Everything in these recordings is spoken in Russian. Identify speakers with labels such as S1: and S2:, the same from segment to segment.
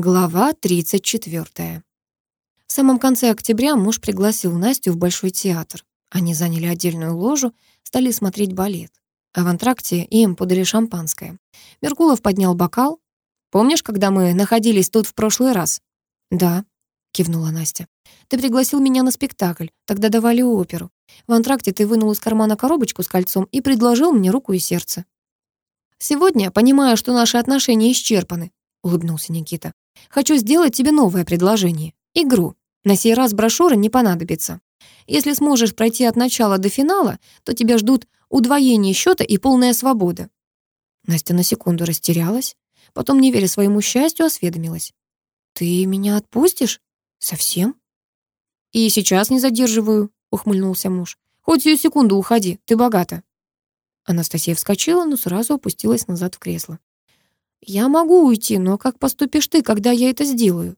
S1: Глава 34. В самом конце октября муж пригласил Настю в Большой театр. Они заняли отдельную ложу, стали смотреть балет. А в антракте им подали шампанское. Меркулов поднял бокал. «Помнишь, когда мы находились тут в прошлый раз?» «Да», — кивнула Настя. «Ты пригласил меня на спектакль. Тогда давали оперу. В антракте ты вынул из кармана коробочку с кольцом и предложил мне руку и сердце». «Сегодня, понимая, что наши отношения исчерпаны», — улыбнулся Никита, Хочу сделать тебе новое предложение. Игру. На сей раз брошюра не понадобится. Если сможешь пройти от начала до финала, то тебя ждут удвоение счета и полная свобода». Настя на секунду растерялась, потом, не веря своему счастью, осведомилась. «Ты меня отпустишь? Совсем?» «И сейчас не задерживаю», — ухмыльнулся муж. «Хоть ее секунду уходи, ты богата». Анастасия вскочила, но сразу опустилась назад в кресло. «Я могу уйти, но как поступишь ты, когда я это сделаю?»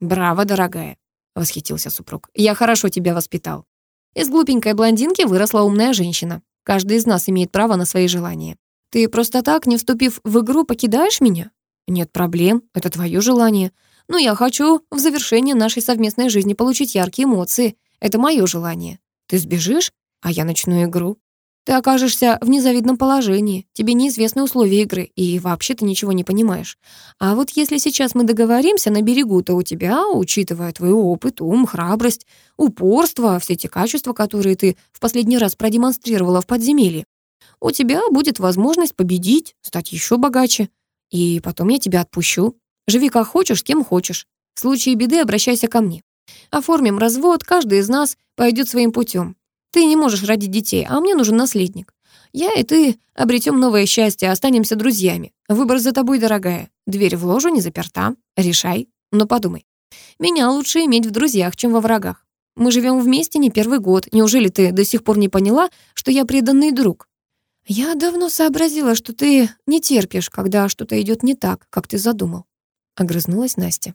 S1: «Браво, дорогая!» — восхитился супруг. «Я хорошо тебя воспитал. Из глупенькой блондинки выросла умная женщина. Каждый из нас имеет право на свои желания. Ты просто так, не вступив в игру, покидаешь меня? Нет проблем, это твое желание. Но я хочу в завершение нашей совместной жизни получить яркие эмоции. Это мое желание. Ты сбежишь, а я начну игру. Ты окажешься в незавидном положении, тебе неизвестны условия игры, и вообще ты ничего не понимаешь. А вот если сейчас мы договоримся на берегу, то у тебя, учитывая твой опыт, ум, храбрость, упорство, все те качества, которые ты в последний раз продемонстрировала в подземелье, у тебя будет возможность победить, стать еще богаче. И потом я тебя отпущу. Живи как хочешь, с кем хочешь. В случае беды обращайся ко мне. Оформим развод, каждый из нас пойдет своим путем. Ты не можешь родить детей, а мне нужен наследник. Я и ты обретем новое счастье, останемся друзьями. Выбор за тобой, дорогая. Дверь в ложу не заперта. Решай, но подумай. Меня лучше иметь в друзьях, чем во врагах. Мы живем вместе не первый год. Неужели ты до сих пор не поняла, что я преданный друг? Я давно сообразила, что ты не терпишь, когда что-то идет не так, как ты задумал. Огрызнулась Настя.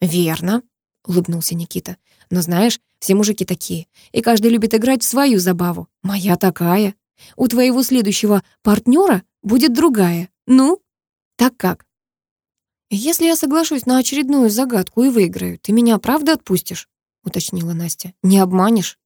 S1: Верно, улыбнулся Никита. Но знаешь, все мужики такие. И каждый любит играть в свою забаву. Моя такая. У твоего следующего партнера будет другая. Ну, так как? Если я соглашусь на очередную загадку и выиграю, ты меня правда отпустишь? Уточнила Настя. Не обманешь?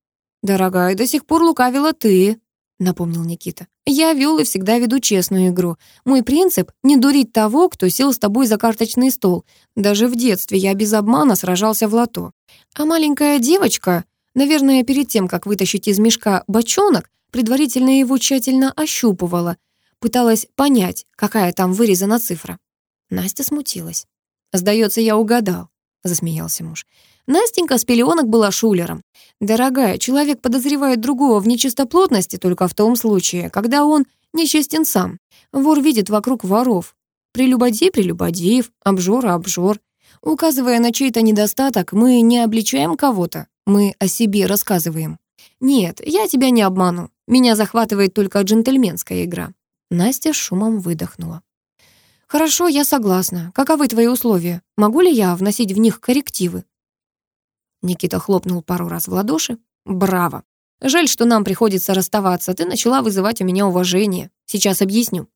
S1: Дорогая, до сих пор лукавила ты, напомнил Никита. Я вел и всегда веду честную игру. Мой принцип — не дурить того, кто сел с тобой за карточный стол. Даже в детстве я без обмана сражался в лото. А маленькая девочка, наверное, перед тем, как вытащить из мешка бочонок, предварительно его тщательно ощупывала, пыталась понять, какая там вырезана цифра. Настя смутилась. «Сдается, я угадал», — засмеялся муж. Настенька с пеленок была шулером. «Дорогая, человек подозревает другого в нечистоплотности только в том случае, когда он нечестен сам. Вор видит вокруг воров. Прелюбодей прелюбодеев, обжора обжор. Указывая на чей-то недостаток, мы не обличаем кого-то, мы о себе рассказываем. Нет, я тебя не обману. Меня захватывает только джентльменская игра». Настя шумом выдохнула. «Хорошо, я согласна. Каковы твои условия? Могу ли я вносить в них коррективы?» Никита хлопнул пару раз в ладоши. «Браво! Жаль, что нам приходится расставаться. Ты начала вызывать у меня уважение. Сейчас объясню».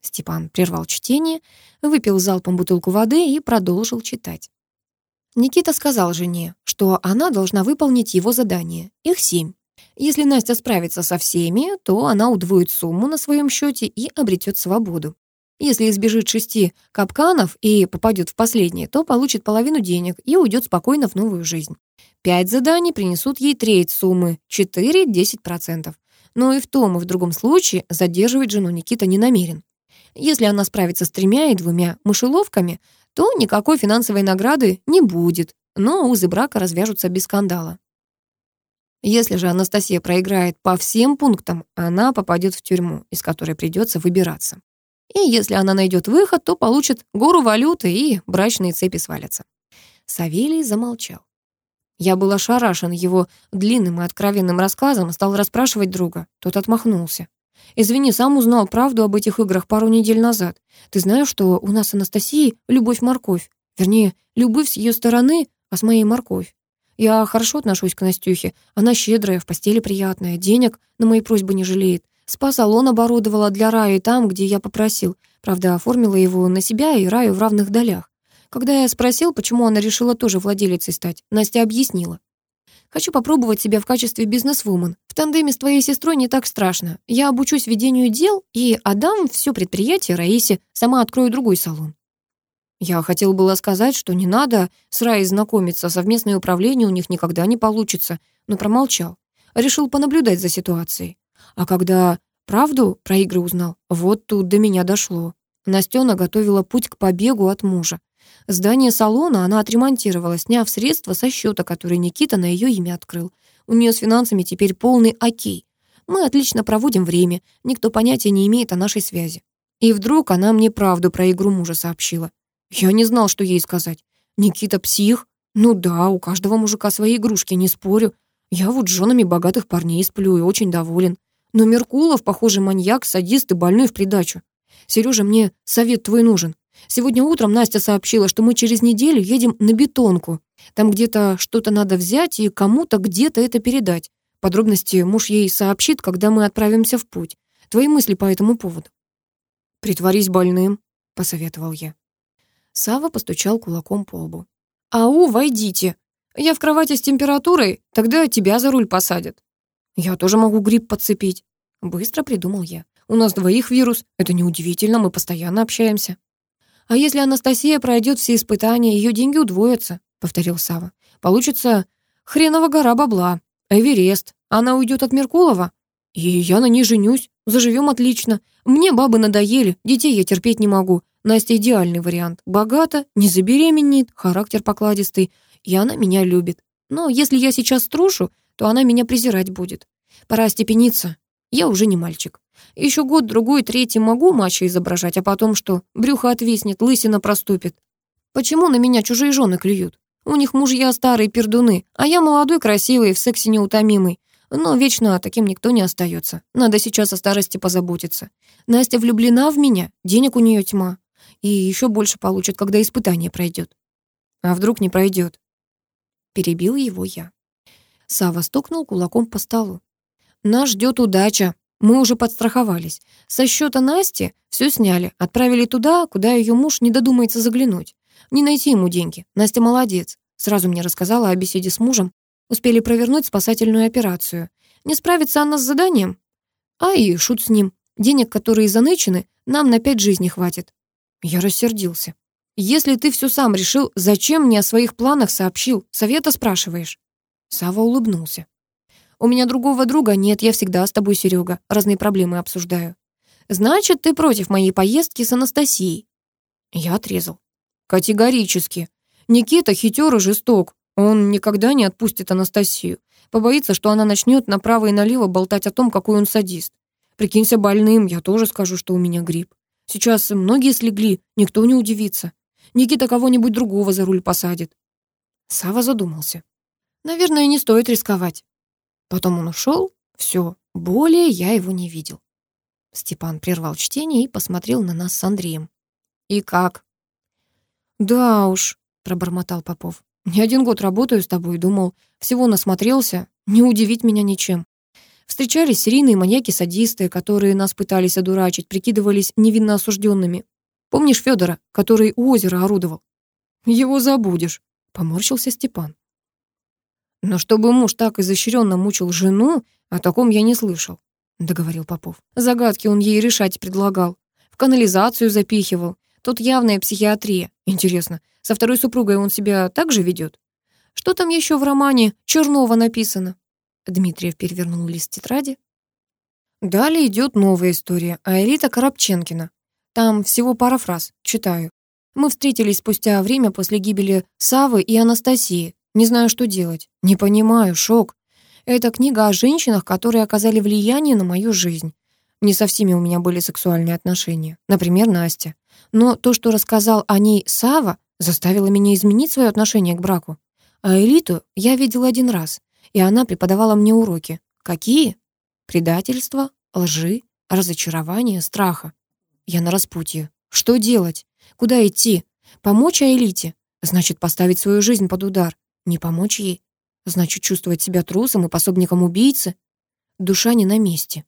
S1: Степан прервал чтение, выпил залпом бутылку воды и продолжил читать. Никита сказал жене, что она должна выполнить его задание. Их семь. Если Настя справится со всеми, то она удвоит сумму на своем счете и обретет свободу. Если избежит шести капканов и попадет в последний, то получит половину денег и уйдет спокойно в новую жизнь. Пять заданий принесут ей треть суммы, 4-10%. Но и в том, и в другом случае задерживать жену Никита не намерен. Если она справится с тремя и двумя мышеловками, то никакой финансовой награды не будет, но узы брака развяжутся без скандала. Если же Анастасия проиграет по всем пунктам, она попадет в тюрьму, из которой придется выбираться. И если она найдет выход, то получит гору валюты и брачные цепи свалятся. Савелий замолчал. Я был ошарашен его длинным и откровенным рассказом, стал расспрашивать друга. Тот отмахнулся. «Извини, сам узнал правду об этих играх пару недель назад. Ты знаешь, что у нас с Анастасией любовь-морковь? Вернее, любовь с ее стороны, а с моей морковь. Я хорошо отношусь к Настюхе. Она щедрая, в постели приятная, денег на мои просьбы не жалеет. Спа-салон оборудовала для Раи там, где я попросил. Правда, оформила его на себя и Раю в равных долях. Когда я спросил, почему она решила тоже владелицей стать, Настя объяснила. «Хочу попробовать себя в качестве бизнесвумен. В тандеме с твоей сестрой не так страшно. Я обучусь ведению дел и отдам все предприятие Раисе, сама открою другой салон». Я хотел было сказать, что не надо с Раей знакомиться, совместное управление у них никогда не получится, но промолчал. Решил понаблюдать за ситуацией. А когда правду про игры узнал, вот тут до меня дошло. Настена готовила путь к побегу от мужа. Здание салона она отремонтировала, сняв средства со счета, который Никита на ее имя открыл. У нее с финансами теперь полный окей. Мы отлично проводим время, никто понятия не имеет о нашей связи. И вдруг она мне правду про игру мужа сообщила. Я не знал, что ей сказать. Никита псих? Ну да, у каждого мужика свои игрушки, не спорю. Я вот с женами богатых парней сплю и очень доволен. Но Меркулов, похоже, маньяк, садист и больной в придачу. Сережа, мне совет твой нужен. Сегодня утром Настя сообщила, что мы через неделю едем на бетонку. Там где-то что-то надо взять и кому-то где-то это передать. Подробности муж ей сообщит, когда мы отправимся в путь. Твои мысли по этому поводу. «Притворись больным», — посоветовал я. Сава постучал кулаком по лбу. «Ау, войдите! Я в кровати с температурой, тогда тебя за руль посадят». «Я тоже могу грипп подцепить», — быстро придумал я. «У нас двоих вирус, это неудивительно, мы постоянно общаемся». «А если Анастасия пройдет все испытания, ее деньги удвоятся», — повторил Сава. «Получится хренова гора бабла, Эверест. Она уйдет от Меркулова, и я на ней женюсь, заживем отлично. Мне бабы надоели, детей я терпеть не могу. Настя идеальный вариант. Богата, не забеременеет, характер покладистый, и она меня любит. Но если я сейчас струшу, то она меня презирать будет. Пора остепениться. Я уже не мальчик. Еще год, другой, третий могу мачо изображать, а потом что? Брюхо отвиснет, лысина проступит. Почему на меня чужие жены клюют? У них мужья старые пердуны, а я молодой, красивый, в сексе неутомимый. Но вечно таким никто не остается. Надо сейчас о старости позаботиться. Настя влюблена в меня, денег у нее тьма. И еще больше получит, когда испытание пройдет. А вдруг не пройдет? Перебил его я. Сава стукнул кулаком по столу. «Нас ждет удача. Мы уже подстраховались. Со счета Насти все сняли, отправили туда, куда ее муж не додумается заглянуть. Не найти ему деньги. Настя молодец. Сразу мне рассказала о беседе с мужем. Успели провернуть спасательную операцию. Не справится она с заданием? А и шут с ним. Денег, которые занычены, нам на пять жизней хватит». Я рассердился. «Если ты все сам решил, зачем мне о своих планах сообщил? Совета спрашиваешь?» Сава улыбнулся. «У меня другого друга нет, я всегда с тобой, Серега, разные проблемы обсуждаю». «Значит, ты против моей поездки с Анастасией?» Я отрезал. «Категорически. Никита хитер и жесток. Он никогда не отпустит Анастасию. Побоится, что она начнет направо и налево болтать о том, какой он садист. Прикинься больным, я тоже скажу, что у меня грипп. Сейчас многие слегли, никто не удивится. Никита кого-нибудь другого за руль посадит. Сава задумался. Наверное, не стоит рисковать. Потом он ушел. Все, более я его не видел. Степан прервал чтение и посмотрел на нас с Андреем. «И как?» «Да уж», — пробормотал Попов. «Не один год работаю с тобой, думал, всего насмотрелся, не удивить меня ничем. Встречались серийные маньяки-садисты, которые нас пытались одурачить, прикидывались невинно осужденными. Помнишь Федора, который у озера орудовал?» «Его забудешь», — поморщился Степан. Но чтобы муж так изощренно мучил жену, о таком я не слышал, договорил Попов. Загадки он ей решать предлагал. В канализацию запихивал. Тут явная психиатрия. Интересно, со второй супругой он себя так же ведет? Что там еще в романе Чернова написано? Дмитриев перевернул лист тетради. Далее идет новая история, Айрита Коробченкина. Там всего пара фраз, читаю. Мы встретились спустя время после гибели Савы и Анастасии. Не знаю, что делать. Не понимаю, шок. Это книга о женщинах, которые оказали влияние на мою жизнь. Не со всеми у меня были сексуальные отношения. Например, Настя. Но то, что рассказал о ней Сава, заставило меня изменить свое отношение к браку. А Элиту я видела один раз, и она преподавала мне уроки. Какие? Предательство, лжи, разочарование, страха. Я на распутье. Что делать? Куда идти? Помочь Элите, Значит, поставить свою жизнь под удар. Не помочь ей? Значит, чувствовать себя трусом и пособником убийцы? Душа не на месте.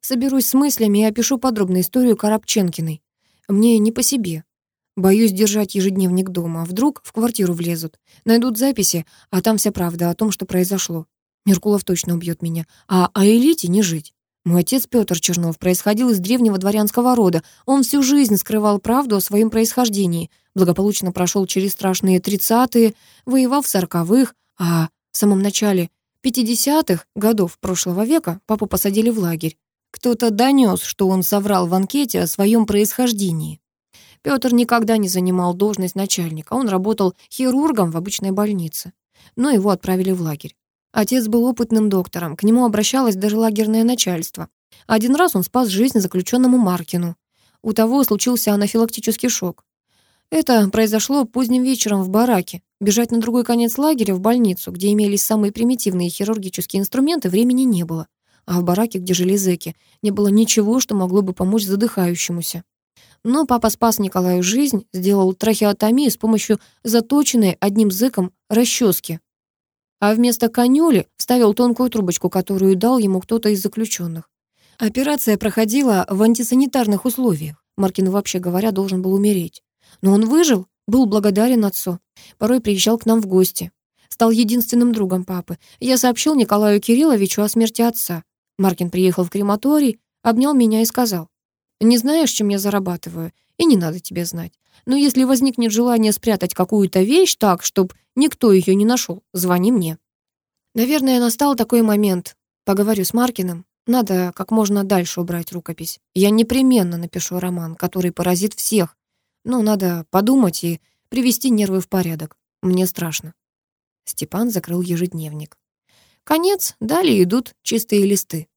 S1: Соберусь с мыслями и опишу подробную историю Коробченкиной. Мне не по себе. Боюсь держать ежедневник дома. Вдруг в квартиру влезут, найдут записи, а там вся правда о том, что произошло. Меркулов точно убьет меня, а о элите не жить. Мой отец Петр Чернов происходил из древнего дворянского рода. Он всю жизнь скрывал правду о своем происхождении — благополучно прошел через страшные тридцатые, воевал в сороковых, а в самом начале пятидесятых годов прошлого века папу посадили в лагерь. Кто-то донес, что он соврал в анкете о своем происхождении. Петр никогда не занимал должность начальника, он работал хирургом в обычной больнице. Но его отправили в лагерь. Отец был опытным доктором, к нему обращалось даже лагерное начальство. Один раз он спас жизнь заключенному Маркину. У того случился анафилактический шок. Это произошло поздним вечером в бараке. Бежать на другой конец лагеря, в больницу, где имелись самые примитивные хирургические инструменты, времени не было. А в бараке, где жили зэки, не было ничего, что могло бы помочь задыхающемуся. Но папа спас Николаю жизнь, сделал трахеотомию с помощью заточенной одним зэком расчески. А вместо конюли вставил тонкую трубочку, которую дал ему кто-то из заключенных. Операция проходила в антисанитарных условиях. Маркин, вообще говоря, должен был умереть. Но он выжил, был благодарен отцу. Порой приезжал к нам в гости. Стал единственным другом папы. Я сообщил Николаю Кирилловичу о смерти отца. Маркин приехал в крематорий, обнял меня и сказал, «Не знаешь, чем я зарабатываю, и не надо тебе знать. Но если возникнет желание спрятать какую-то вещь так, чтобы никто ее не нашел, звони мне». Наверное, настал такой момент. Поговорю с Маркиным. Надо как можно дальше убрать рукопись. Я непременно напишу роман, который поразит всех, ну, надо подумать и привести нервы в порядок. Мне страшно». Степан закрыл ежедневник. Конец, далее идут чистые листы.